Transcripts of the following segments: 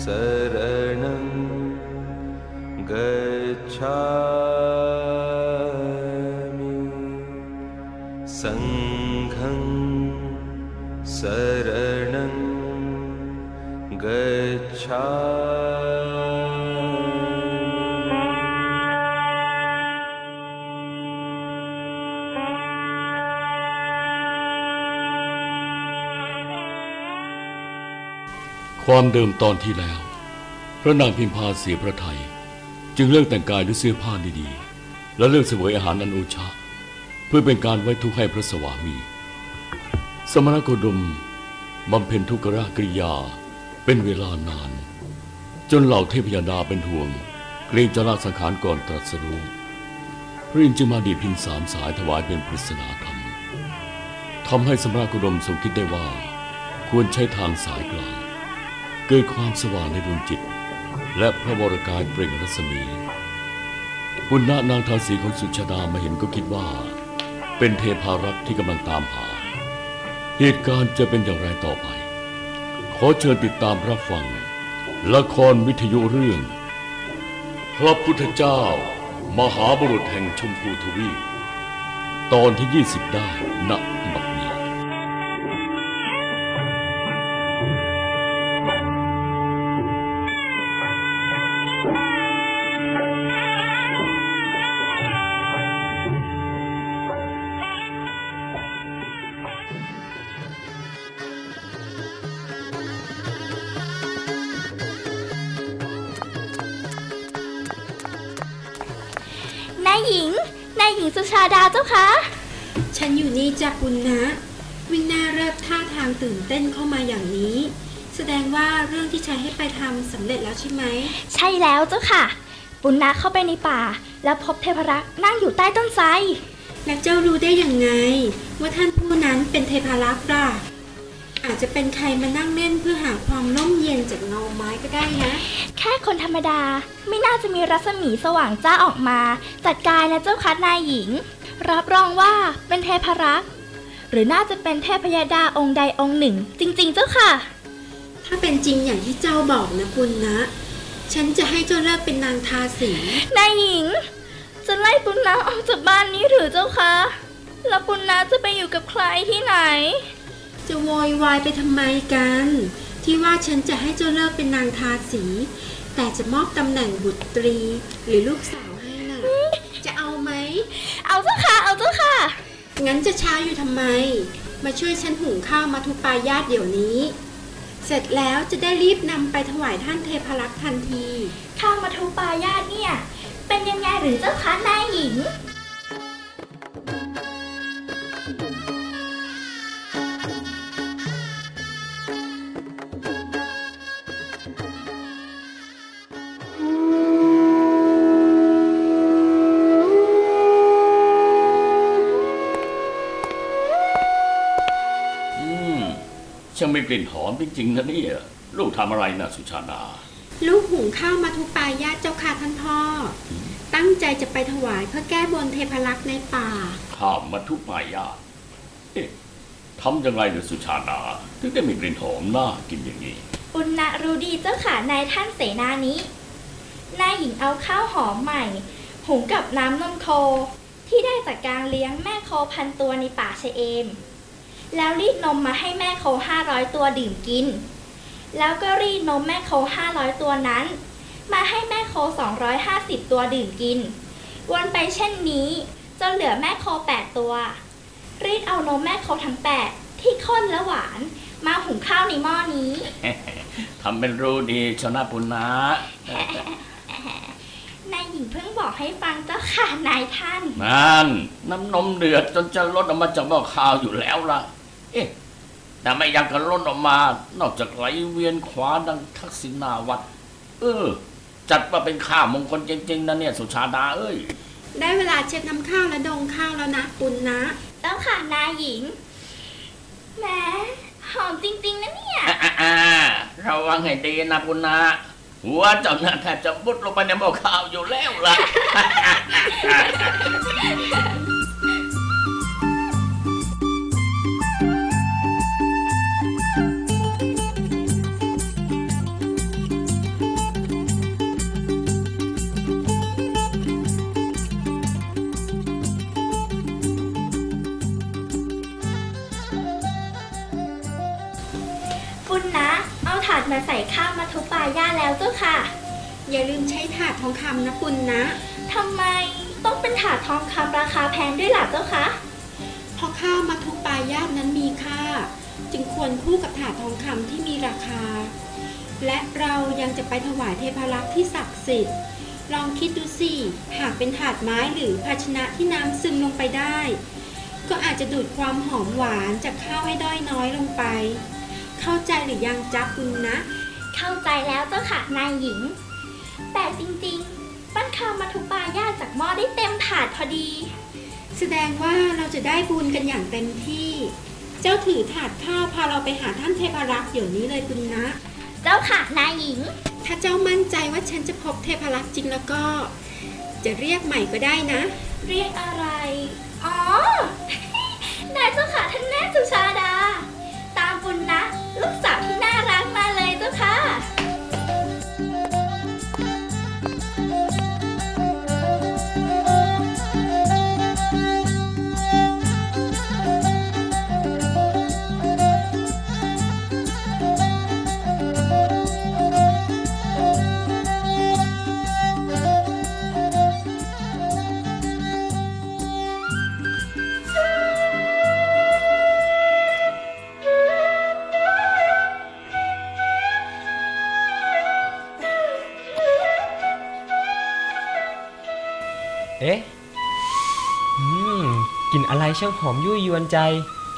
शरणं गच्छामि ความเดิมตอนที่แล้ว พระนางพิมพาเสียพระไทย จึงเลิกแต่งกายด้วยเสื้อผ้าดีๆ และเลิกเสวยอาหารอันโอชะ เพื่อเป็นการไว้ทุกข์ให้พระสวามี สมณโคดมบำเพ็ญทุกขกริยาเป็นเวลานาน จนเหล่าเทพยดาเป็นห่วง เกรงจะลาสังขารก่อนตรัสรู้พระอินทร์จึงมาดีพินสามสายถวายเป็นปริศนาธรรมทำให้สมณโคดมทรงคิดได้ว่า ควรใช้ทางสายกลาง เกิดความสว่างในดวงจิต และพระวรกายเปล่งรัศมีปุณณนางทาสีของสุชาดามาเห็นก็คิดว่า เป็นเทพารักษ์ที่กำลังตามหา เหตุการณ์จะเป็นอย่างไรต่อไป ขอเชิญติดตามรับฟัง ละครวิทยุเรื่อง พระพุทธเจ้า มหาบุรุษแห่งชมพูทวีปตอนที่ 20 ได้ณบัด สุชาดาเจ้าคะ ฉันอยู่นี่จากบุญนะ วิ่งหน้าเริบท่าทางตื่นเต้นเข้ามาอย่างนี้ แสดงว่าเรื่องที่ฉันให้ไปทำสำเร็จแล้วใช่ไหม ใช่แล้วเจ้าค่ะปุณณะเข้าไปในป่า แล้วพบเทพรักษ์นั่งอยู่ใต้ต้นไทรและเจ้ารู้ได้อย่างไง ว่าท่านผู้นั้นเป็นเทพารักษ์ล่ะ อาจจะเป็นใครมานั่งเล่นเพื่อหาความร่มเย็นจากเงาไม้ก็ได้นะ แค่คนธรรมดาไม่น่าจะมีรัศมีสว่างจ้าออกมา จัดการนะเจ้าคะนายหญิง รับรองว่าเป็นเทพรักษ์หรือน่าจะเป็นเทพยดาองค์ใดองค์หนึ่ง จริง ๆ เจ้าค่ะ ถ้าเป็นจริงอย่างที่เจ้าบอกนะปุณนะ ฉันจะให้เจ้าเลิกเป็นนางทาสีนายหญิง จะไล่ปุณณะออกจากบ้านนี้หรือเจ้าคะแล้วปุณณะจะไปอยู่กับใครที่ไหน จะโวยวายไปทำไมกัน ที่ว่าฉันจะให้เจ้าเลิกเป็นนางทาสี แต่จะมอบตำแหน่งบุตรี หรือลูกสาวให้น่ะ จะเอาไหม เอาเจ้าค่ะ เอาเจ้าค่ะ งั้นจะช้าอยู่ทำไม มาช่วยฉันหุงข้าวมาทุปายาตเดี๋ยวนี้ เสร็จแล้วจะได้รีบนำไปถวายท่านเทพรักษ์ทันที ข้าวมาทูปายาตเนี่ย เป็นยังไงหรือเจ้าคะนายหญิง มีกลิ่นหอมจริงๆนะเนี่ยลูกทำอะไรนะสุชาดา ลูกหุงข้าวมาทุปายาตเจ้าค่ะท่านพ่อ ตั้งใจจะไปถวายเพื่อแก้บนเทพรักษ์ในป่า ข้าวมัทุปายาตเอ๊ะทำยังไงหรือสุชาดา ถึงได้มีกลิ่นหอมน่ากินอย่างนี้ อุณณรู้ดีเจ้าค่ะนายท่านเสนานี้ นายหญิงเอาข้าวหอมใหม่ หุงกับน้ำนมโค ที่ได้จากการเลี้ยงแม่โคพันตัวในป่าชะเอม แล้วรีดนมมาให้แม่โคห้าร้อยตัวดื่มกิน แล้วก็รีดนมแม่โคห้าร้อยตัวนั้น มาให้แม่โคสองร้อยห้าสิบตัวดื่มกิน วนไปเช่นนี้จนเหลือแม่โคแปดตัว รีดเอานมแม่โคทั้งแปดที่ข้นและหวานมาหุงข้าวในหม้อนี้ทำเป็นรู้ดีชนะปุณนะนายหญิงเพิ่งบอกให้ฟังเจ้าค่ะนายท่าน นั่น น้ำนมเดือดจนจะลดออกมาจากหม้อข้าวอยู่แล้วล่ะ เอ๊ะแต่ไม่อยากกระล้นออกมา นอกจากไหลเวียนขวาดังทักษิณาวัด เออ จัดมาเป็นข้ามงคลจริงๆนะเนี่ย สุชาดาเอ้ย ได้เวลาเช็ดน้ำข้าวและดงข้าวแล้วนะปุณนะเจ้าค่ะนายหญิงแหมหอมจริงๆนะเนี่ยอ่าอ่าระวังให้ดีนะปุณนะหัวเจ้าหน้าแทบจะมุดลงไปในหม้อข้าวอยู่แล้วล่ะ มาใส่ข้าวมาทุบปลาย่าแล้วเจ้าค่ะ อย่าลืมใช้ถาดทองคำนะปุณนะทำไมต้องเป็นถาดทองคำราคาแพงด้วยล่ะเจ้าคะเพราะข้าวมาทุปายาตนั้นมีค่า จึงควรคู่กับถาดทองคำที่มีราคา และเรายังจะไปถวายเทพารักษ์ที่ศักดิ์สิทธิ์ลองคิดดูสิ หากเป็นถาดไม้หรือภาชนะที่น้ำซึมลงไปได้ ก็อาจจะดูดความหอมหวานจากข้าวให้ด้อยน้อยลงไป เข้าใจหรือยังจ๊ะคุณนะ เข้าใจแล้วเจ้าค่ะนายหญิง แต่จริงๆ ปั้นข้าวมาทุบปลาย่าจากหม้อได้เต็มถาดพอดี แสดงว่าเราจะได้บุญกันอย่างเต็มที่ เจ้าถือถาดข้าวพาเราไปหาท่านเทพารักษ์เดี๋ยวนี้เลยคุณนะ เจ้าค่ะนายหญิง ถ้าเจ้ามั่นใจว่าฉันจะพบเทพารักษ์จริงแล้วก็ จะเรียกใหม่ก็ได้นะ เรียกอะไร อ๋อนายเจ้าค่ะท่านแม่สุชา ช่างหอมยุ่ยยวนใจ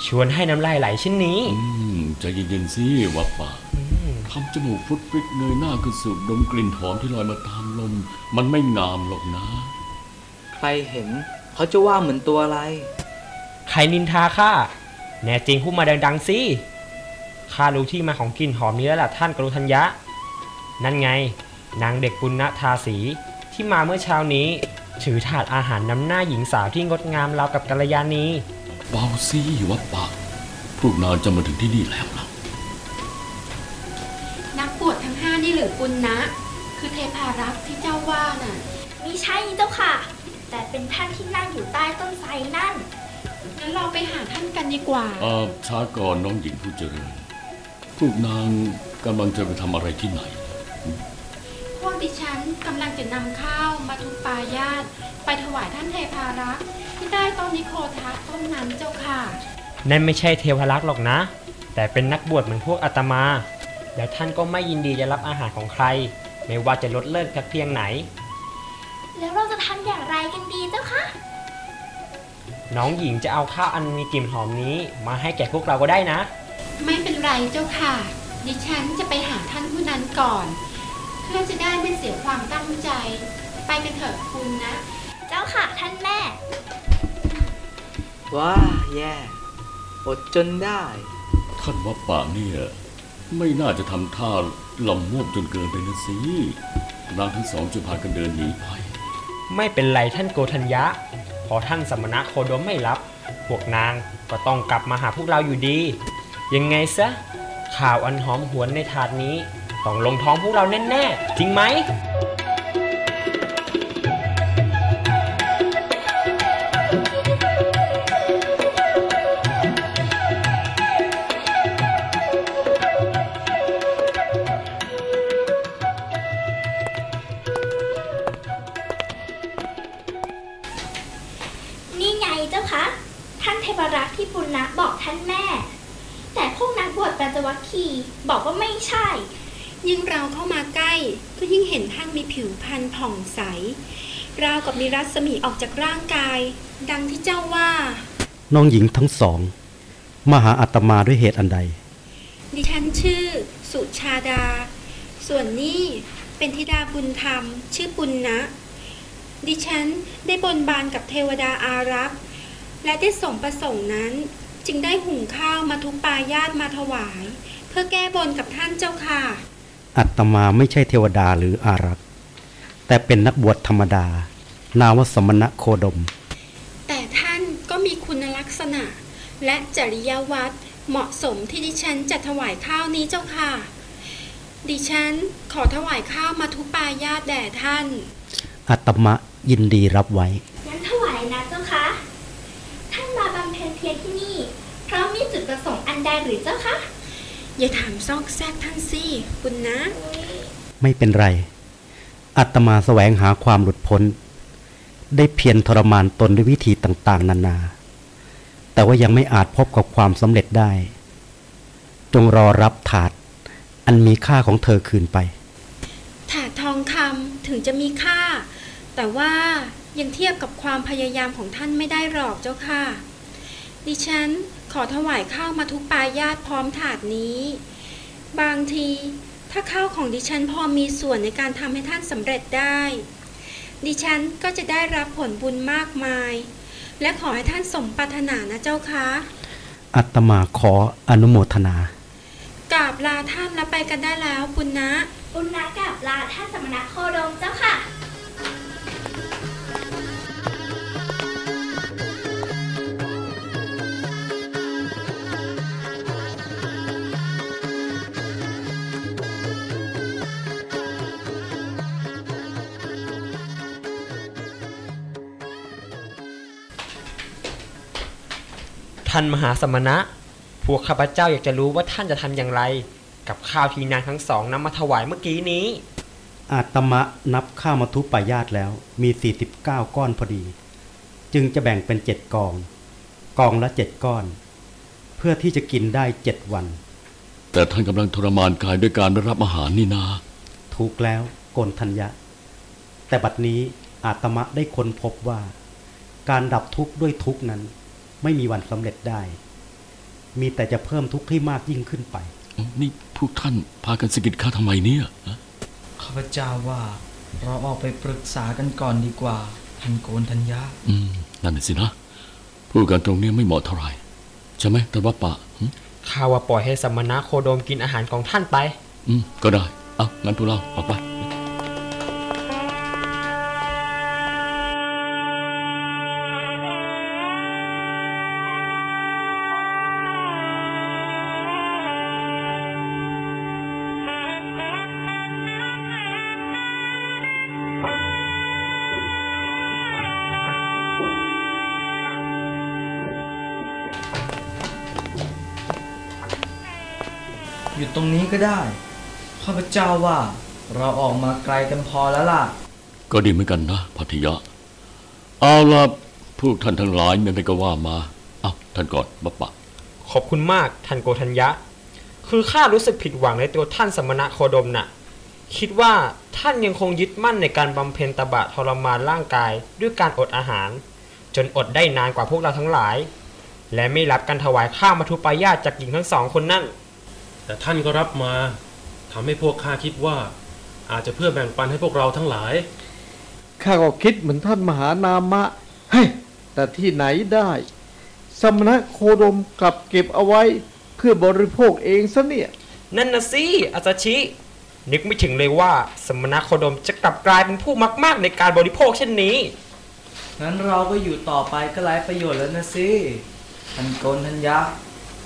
ชวนให้น้ำลายไหลเช่นนี้อืมใจเย็นๆสิวับป่าทำจมูกฟุดฟิตเงยหน้าขึ้นสูดดมกลิ่นหอมที่ลอยมาตามลม มันไม่งามหรอกนะ ใครเห็นเขาจะว่าเหมือนตัวอะไร ใครนินทาข้าแน่จริงพูดมาดังๆสิข้ารู้ที่มาของกลิ่นหอมนี้แล้วล่ะท่านกรุธัญญะ นั่นไง นางเด็กปุณณทาสีที่มาเมื่อเช้านี้ ถือถาดอาหารน้ำหน้าหญิงสาวที่งดงามราวกับกัลยาณีเบาสิวับป่าพวกนานจะมาถึงที่นี่แล้วล่ะนักบวชทั้งห้านี่หรือปุณนะคือเทพารักษ์ที่เจ้าว่าน่ะมีใช่เจ้าค่ะ แต่เป็นท่านที่นั่งอยู่ใต้ต้นไทรนั่นงั้นเราไปหาท่านกันดีกว่าเอ่อช้าก่อนน้องหญิงผู้เจริญพวกนางกำลังจะไปทำอะไรที่ไหน พวกดิฉันกำลังจะนำข้าวมาทุปายาตไปถวายท่านเทพารักษ์ที่ได้ต้นนิโคทัสต้นนั้นเจ้าค่ะ นั่นไม่ใช่เทวรักษ์หรอกนะ แต่เป็นนักบวชเหมือนพวกอาตมา แล้วท่านก็ไม่ยินดีจะรับอาหารของใคร ไม่ว่าจะลดเลิกสักเพียงไหน แล้วเราจะทำอย่างไรกันดีเจ้าคะ น้องหญิงจะเอาข้าวอันมีกลิ่นหอมนี้ มาให้แก่พวกเราก็ได้นะ ไม่เป็นไรเจ้าค่ะ ดิฉันจะไปหาท่านผู้นั้นก่อน เพื่อจะได้ไม่เสียความตั้งใจ ไปกันเถอะคุณนะ เจ้าค่ะท่านแม่ ว้าแย่อดจนได้ ท่านวับป่าเนี่ยไม่น่าจะทำท่าลำมวบจนเกินไปนะสินางทั้งสองจะพากันเดินหนีไป ไม่เป็นไรท่านโกธัญญะ พอท่านสมณะโคดมไม่รับ พวกนางก็ต้องกลับมาหาพวกเราอยู่ดี ยังไงซะข่าวอันหอมหวนในถาดนี้ ต้องลงท้องพวกเราแน่ๆจริงไหม ผ่องใส ราวกับมีรัศมีออกจากร่างกาย ดังที่เจ้าว่า น้องหญิงทั้งสอง มาหาอาตมาด้วยเหตุอันใด ดิฉันชื่อ สุชาดา ส่วนนี้เป็นธิดาบุญธรรม ชื่อปุณณนะดิฉันได้บนบานกับเทวดาอารักษ์และได้สมประสงค์นั้น จึงได้หุงข้าวมาทุกปายาตมาถวาย เพื่อแก้บนกับท่านเจ้าค่ะ อัตมาไม่ใช่เทวดาหรืออารักษ์ แต่เป็นนักบวชธรรมดา นามวสมณะโคดม แต่ท่านก็มีคุณลักษณะ และจริยวัตรเหมาะสมที่ดิฉันจะถวายข้าวนี้เจ้าค่ะ ดิฉันขอถวายข้าวมาทุปายาตแด่ท่านอัตมะยินดีรับไว้งั้นถวายนะเจ้าคะท่านมาบำเพ็ญเพียรที่นี่ เพราะมีจุดประสงค์อันใดหรือเจ้าคะอย่าถามซอกแซกท่านสิคุณนะ ไม่เป็นไร อัตมาแสวงหาความหลุดพ้น ได้เพียรทรมานตนด้วยวิธีต่างๆ นานา แต่ว่ายังไม่อาจพบกับความสำเร็จได้ จงรอรับถาด อันมีค่าของเธอคืนไป ถาดทองคำถึงจะมีค่า แต่ว่ายังเทียบกับความพยายามของท่านไม่ได้หรอกเจ้าค่ะ ดิฉันขอถวายข้าวมาทุกปายาตพร้อมถาดนี้ บางที ถ้าข้าวของดิฉันพอมีส่วนในการทำให้ท่านสำเร็จได้ ดิฉันก็จะได้รับผลบุญมากมาย และขอให้ท่านสมปรารถนานะเจ้าคะอัตมาขออนุโมทนากราบลาท่านแล้วไปกันได้แล้วปุณนะบุญนะกับลาท่านสมณะโคดมเจ้าค่ะ ท่านมหาสมณะ พวกข้าพเจ้าอยากจะรู้ว่าท่านจะทำอย่างไร กับข้าวที่นางทั้งสองนำมาถวายเมื่อกี้นี้ อาตมะนับข้าวมาทุปายาตแล้วมี 49 ก้อนพอดี จึงจะแบ่งเป็นเจ็ดกอง กองละเจ็ดก้อน เพื่อที่จะกินได้เจ็ดวัน แต่ท่านกำลังทรมานกายด้วยการไม่รับอาหารนี่นา ถูกแล้วโกนทัญญะ แต่บัดนี้อาตมะได้ค้นพบว่า การดับทุกข์ด้วยทุกข์นั้น ไม่มีวันสำเร็จได้ มีแต่จะเพิ่มทุกข์ให้มากยิ่งขึ้นไป นี่พวกท่านพากันสะกิดข้าทำไมเนี่ยฮะข้าพเจ้าว่า เราออกไปปรึกษากันก่อนดีกว่าท่านโกนทัญญาอืมนั่นน่ะสินะพูดกันตรงเนี้ยไม่เหมาะเท่าไหร่ใช่ไหมท่านว่าปะหึข้าว่าปล่อยให้สมณะโคดมกินอาหารของท่านไป อืมก็ได้ เอางั้นพวกเราออกไป ตรงนี้ก็ได้ ข้าพเจ้าว่าเราออกมาไกลกันพอแล้วล่ะ ก็ดีเหมือนกันนะพัทยะ เอาล่ะพวกท่านทั้งหลายไม่ไปก็ว่ามา เอาท่านก่อนบัปปะ ขอบคุณมากท่านโกธัญญะ คือข้ารู้สึกผิดหวังในตัวท่านสมณะโคดมน่ะ คิดว่าท่านยังคงยึดมั่นในการบำเพ็ญตบะทรมานร่างกายด้วยการอดอาหาร จนอดได้นานกว่าพวกเราทั้งหลาย และไม่รับการถวายข้าวมาทุปายาตจากหญิงทั้งสองคนนั่น แต่ท่านก็รับมาทำให้พวกข้าคิดว่า อาจจะเพื่อแบ่งปันให้พวกเราทั้งหลาย ข้าก็คิดเหมือนท่านมหานามะ เฮ้ย แต่ที่ไหนได้ สมณะโคดมกลับเก็บเอาไว้เพื่อบริโภคเองซะเนี่ย นั่นนะสิอาซาชิ นึกไม่ถึงเลยว่าสมณะโคดมจะกลับกลายเป็นผู้มาก ๆ ในการบริโภคเช่นนี้ งั้นเราก็อยู่ต่อไปก็ไร้ประโยชน์แล้วนะสิท่านโกนทัญญะ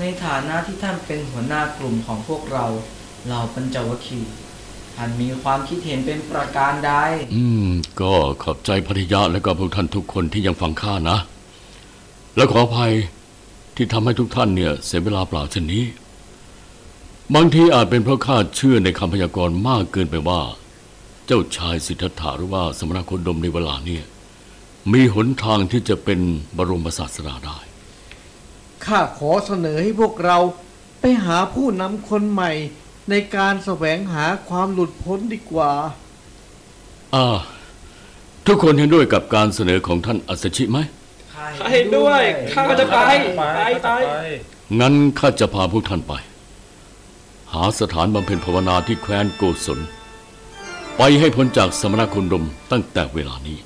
ในฐานะที่ท่านเป็นหัวหน้ากลุ่มของพวกเราเราปัญจวัคคีย์ท่านมีความคิดเห็นเป็นประการใด อืม ก็ขอบใจพัทยะและก็พวกท่านทุกคนที่ยังฟังข้านะ และขออภัยที่ทำให้ทุกท่านเนี่ย เสียเวลาเปล่าเช่นนี้ บางทีอาจเป็นเพราะข้าเชื่อในคำพยากรณ์มากเกินไปว่า เจ้าชายสิทธัตถะหรือว่าสมณโคดมในเวลาเนี่ยมีหนทางที่จะเป็นบรมศาสดาได้ ข้าขอเสนอให้พวกเราไปหาผู้นำคนใหม่ในการแสวงหาความหลุดพ้นดีกว่า อ่า ทุกคนเห็นด้วยกับการเสนอของท่านอัศชิไหมให้ด้วยข้าก็จะไปไปไปไปไปงั้นข้าจะพาพวกท่านไป หาสถานบำเพ็ญภาวนาที่แคว้นโกศล ไปให้พ้นจากสมณคุณดมตั้งแต่เวลานี้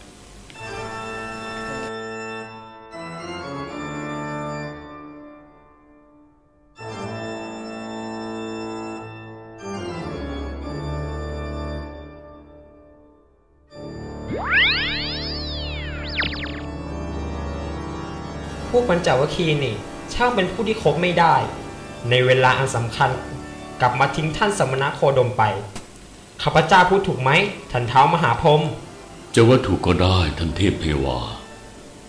พวกปัญจวัคคีย์นี่ช่างเป็นผู้ที่คบไม่ได้ ในเวลาอันสำคัญกลับมาทิ้งท่านสมณโคดมไปข้าพเจ้าพูดถูกไหมท่านเท้ามหาพรหมจะว่าถูกก็ได้ท่านเทพเทวา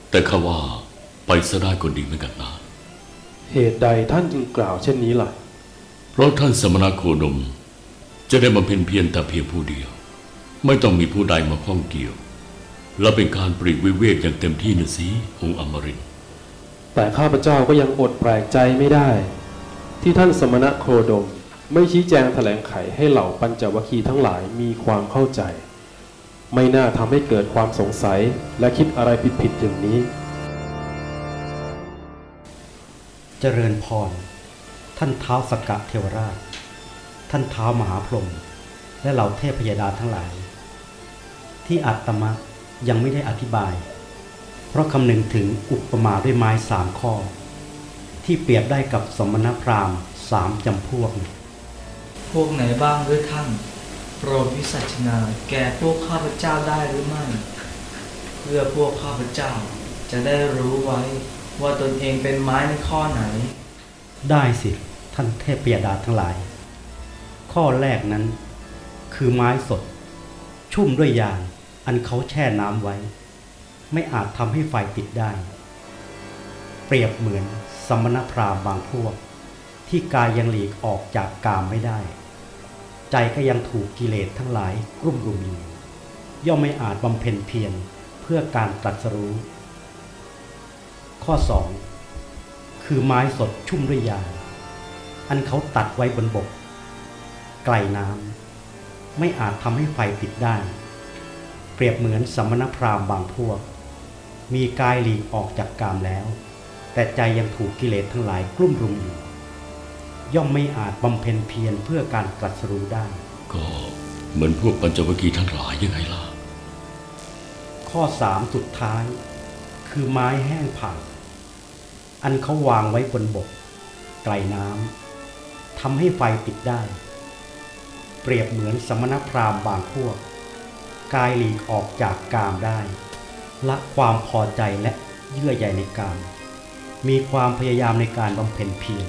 แต่ข้าว่าไปซะได้ก็ดีเหมือนกันนะ เหตุใดท่านจึงกล่าวเช่นนี้ล่ะ เพราะท่านสมณโคดม จะได้บำเพ็ญเพียรแต่เพียงผู้เดียว ไม่ต้องมีผู้ใดมาข้องเกี่ยว และเป็นการปรีกวิเวกอย่างเต็มที่นะสิหงส์อมรินทร์ แต่ข้าพเจ้าก็ยังอดแปลกใจไม่ได้ ที่ท่านสมณะโคดม ไม่ชี้แจงแถลงไขให้เหล่าปัญจวัคคีย์ทั้งหลายมีความเข้าใจ ไม่น่าทำให้เกิดความสงสัยและคิดอะไรผิดๆอย่างนี้ เจริญพร ท่านเท้าสกกะเทวราช ท่านเท้ามหาพรหมและเหล่าเทพพยดาทั้งหลาย ที่อาตมะยังไม่ได้อธิบาย เพราะคำนึงถึงอุปมาด้วยไม้สามข้อ ที่เปรียบได้กับสมณพราหมณ์สามจำพวก พวกไหนบ้างด้วยท่านโปรดวิสัชนาแก่พวกข้าพเจ้าได้หรือไม่ เพื่อพวกข้าพเจ้าจะได้รู้ไว้ว่าตนเองเป็นไม้ในข้อไหน ได้สิ ท่านเทพพยดาทั้งหลาย ข้อแรกนั้น คือไม้สด ชุ่มด้วยยางอันเขาแช่น้ำไว้ ไม่อาจทำให้ไฟติดได้ เปรียบเหมือนสมณพราหมณ์บางพวก ที่กายยังหลีกออกจากกามไม่ได้ ใจก็ยังถูกกิเลสทั้งหลายกลุ่มรุมอยู่ย่อมไม่อาจบำเพ็ญเพียรเพื่อการตรัสรู้ ข้อ 2 คือไม้สดชุ่มด้วยยา อันเขาตัดไว้บนบก ไกลน้ำไม่อาจทำให้ไฟติดได้ เปรียบเหมือนสมณพราหมณ์บางพวก มีกายหลีกออกจากกามแล้ว แต่ใจยังถูกกิเลสทั้งหลายกลุ่มรุมอยู่ ย่อมไม่อาจบำเพ็ญเพียรเพื่อการตรัสรู้ได้ ก็เหมือนพวกปัญจวัคคีย์ทั้งหลายยังไงล่ะ ข้อสามสุดท้าย คือไม้แห้งผากอันเขาวางไว้บนบก ไกลน้ำทำให้ไฟติดได้ เปรียบเหมือนสมณพราหมณ์บางพวก กายหลีกออกจากกามได้ ละความพอใจและเยื่อใยในการ มีความพยายามในการบำเพ็ญเพียร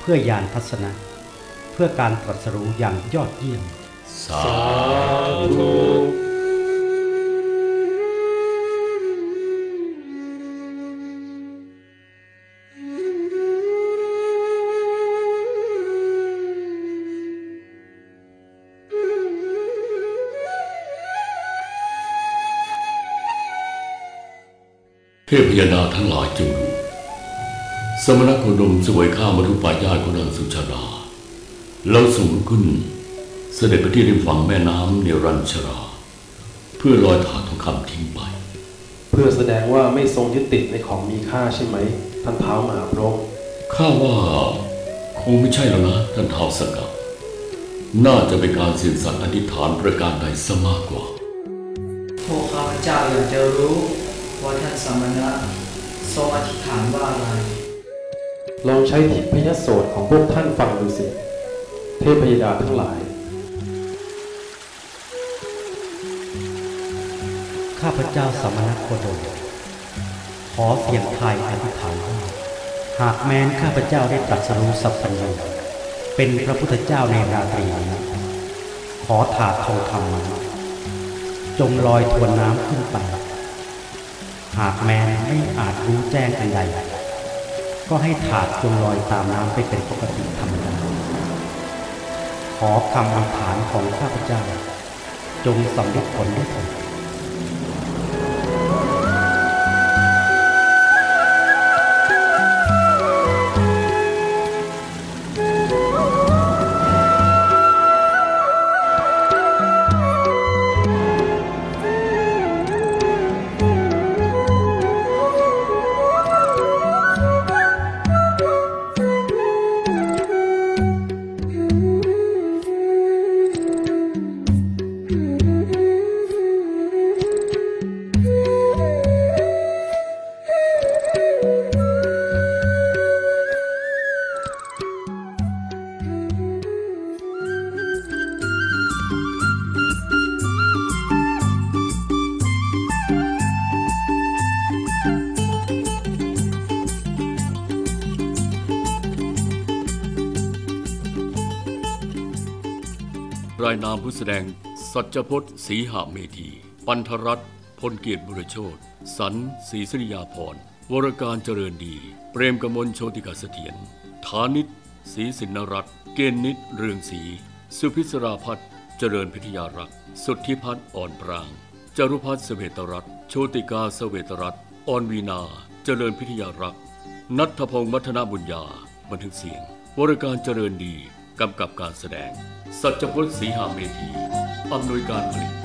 เพื่อยานทัศนะ เพื่อการตรัสรู้อย่างยอดเยี่ยม สาธุ พยดาทั้งหลายจงรู้สมณโคดมเสวยข้าวมรุปายาตของนางสุชาดาแล้วสูงขึ้น เสด็จไปที่ริมฝั่งแม่น้ำเนรัญชรา เพื่อลอยถาดทองคำทิ้งไป เพื่อแสดงว่าไม่ทรงยึดติดในของมีค่าใช่ไหม ท่านเท้าวมหาพรหมข้าว่าคงไม่ใช่แล้วนะ ท่านท้าวสกัดน่าจะเป็นการสื่อสารอธิษฐานประการใดซะมากกว่าพวกข้าพเจ้าอยากจะรู้ ว่าท่านสมณะทรงอธิษฐานว่าอะไร ลองใช้ทิพยโสตของพวกท่านฟังดูสิ เทพยดาทั้งหลาย ข้าพเจ้าสมณโคดม ขอเสียงทายอธิษฐานว่าหากแม้นข้าพเจ้าได้ตรัสรู้สัพพัญญูเป็นพระพุทธเจ้าในราตรีนี้ขอถาดทองคำนั้นจงลอยทวนน้ำขึ้นไป หากแม้นไม่อาจรู้แจ้งอันใดก็ให้ถาดจงลอยตามน้ำไปเป็นปกติธรรมดาขอคำอธิษฐานของข้าพเจ้า จงสำเร็จผลด้วยเถิด ดง สัจพจน์ศรีหาเมธี ปันธรัตน์พลเกียรติบุรโชตสันศรีสริยาพร วรการเจริญดี เปรมกมลโชติกาเสถียรฐานิตศรีสินรัตน์เกณฑ์นิตเรืองศรี สุพิศราพัฒน์เจริญพิทยารักษ์ สุทธิพัฒน์อ่อนปราง จรุพัฒน์เสเวตรัตน์โชติกาเสเวตรัตน์ออนวีนา เจริญพิทยารักษ์ นัทพงศ์มัทนาบุญญา บันทึกเสียง วรการเจริญดี กำกับการแสดงสัจพจน์ศรีหาเมธีอำนวยการผลิต